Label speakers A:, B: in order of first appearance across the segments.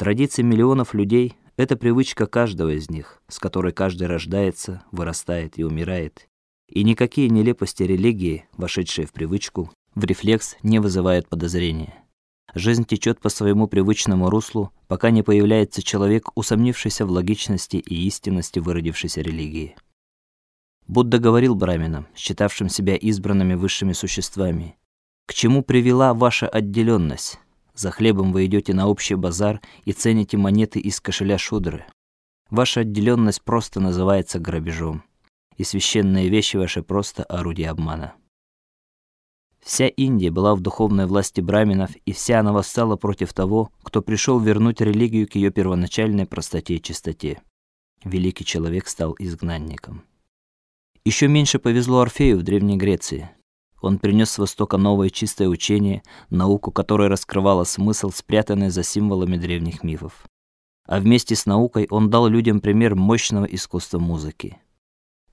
A: Традиции миллионов людей это привычка каждого из них, с которой каждый рождается, вырастает и умирает. И никакие нелепости религии, вошедшие в привычку, в рефлекс не вызывают подозрения. Жизнь течет по своему привычному руслу, пока не появляется человек, усомнившийся в логичности и истинности выродившейся религии. Будда говорил браминам, считавшим себя избранными высшими существами: "К чему привела ваша отделенность? За хлебом вы идете на общий базар и цените монеты из кошеля шудры. Ваша отделенность просто называется грабежом, и священные вещи ваши просто орудие обмана. Вся Индия была в духовной власти браминов, и вся она восстала против того, кто пришел вернуть религию к ее первоначальной простоте и чистоте. Великий человек стал изгнанником. Еще меньше повезло Орфею в Древней Греции. Он принес с Востока новое чистое учение, науку, которая раскрывала смысл, спрятанный за символами древних мифов. А вместе с наукой он дал людям пример мощного искусства музыки.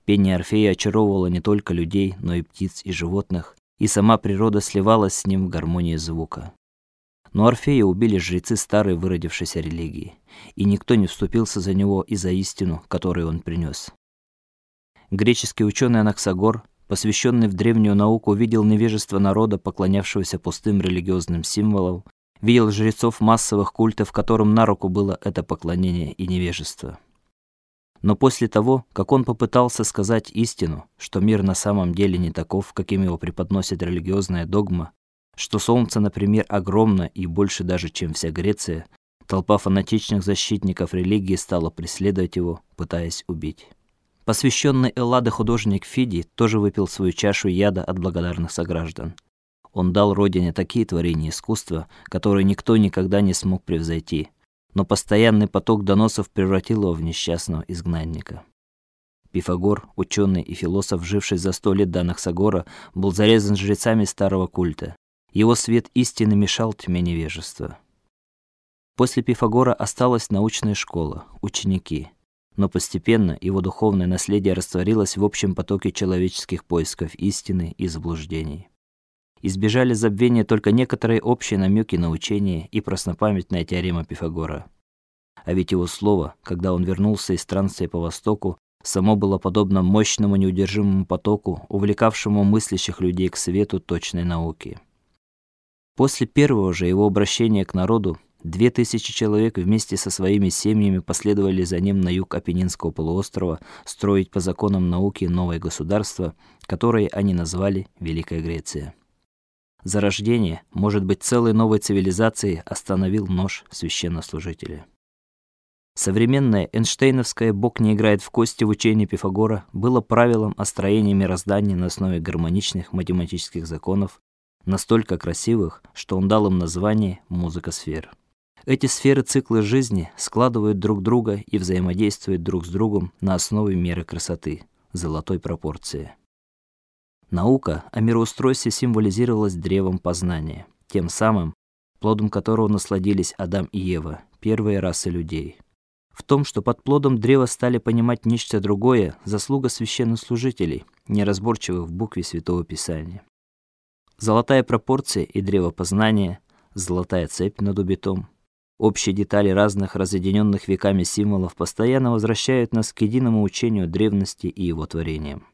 A: Пение Орфея очаровывало не только людей, но и птиц и животных, и сама природа сливалась с ним в гармонии звука. Но Орфея убили жрецы старой выродившейся религии, и никто не вступился за него и за истину, которую он принес. Греческий ученый Анаксагор посвященный в древнюю науку, видел невежество народа, поклонявшегося пустым религиозным символам, видел жрецов массовых культов, которым на руку было это поклонение и невежество. Но после того, как он попытался сказать истину, что мир на самом деле не таков, каким его преподносит религиозная догма, что солнце, например, огромно и больше даже, чем вся Греция, толпа фанатичных защитников религии стала преследовать его, пытаясь убить. Посвященный Элладе художник Фиди тоже выпил свою чашу яда от благодарных сограждан. Он дал родине такие творения искусства, которые никто никогда не смог превзойти, но постоянный поток доносов превратил его в несчастного изгнанника. Пифагор, ученый и философ, живший за сто лет до Анаксагора, был зарезан жрецами старого культа. Его свет истины мешал тьме невежества. После Пифагора осталась научная школа, ученики но постепенно его духовное наследие растворилось в общем потоке человеческих поисков истины и заблуждений. Избежали забвения только некоторые общие намеки на учение и краснопамятная теорема Пифагора. А ведь его слово, когда он вернулся из странствия по востоку, само было подобно мощному неудержимому потоку, увлекавшему мыслящих людей к свету точной науки. После первого же его обращения к народу Две тысячи человек вместе со своими семьями последовали за ним на юг Апеннинского полуострова строить по законам науки новое государство, которое они назвали Великая Греция. Зарождение, может быть, целой новой цивилизации остановил нож священнослужителя. Современное Эйнштейновское «Бог не играет в кости» в учении Пифагора было правилом о строении мироздания на основе гармоничных математических законов, настолько красивых, что он дал им название «музыка сфер». Эти сферы циклы жизни складывают друг друга и взаимодействуют друг с другом на основе меры красоты, золотой пропорции. Наука о мироустройстве символизировалась древом познания, тем самым, плодом которого насладились Адам и Ева, первые расы людей. В том, что под плодом древа стали понимать нечто другое, заслуга священнослужителей, неразборчивых в букве Святого Писания. Золотая пропорция и древо познания, золотая цепь над убитом, Общие детали разных разъединенных веками символов постоянно возвращают нас к единому учению древности и его творениям.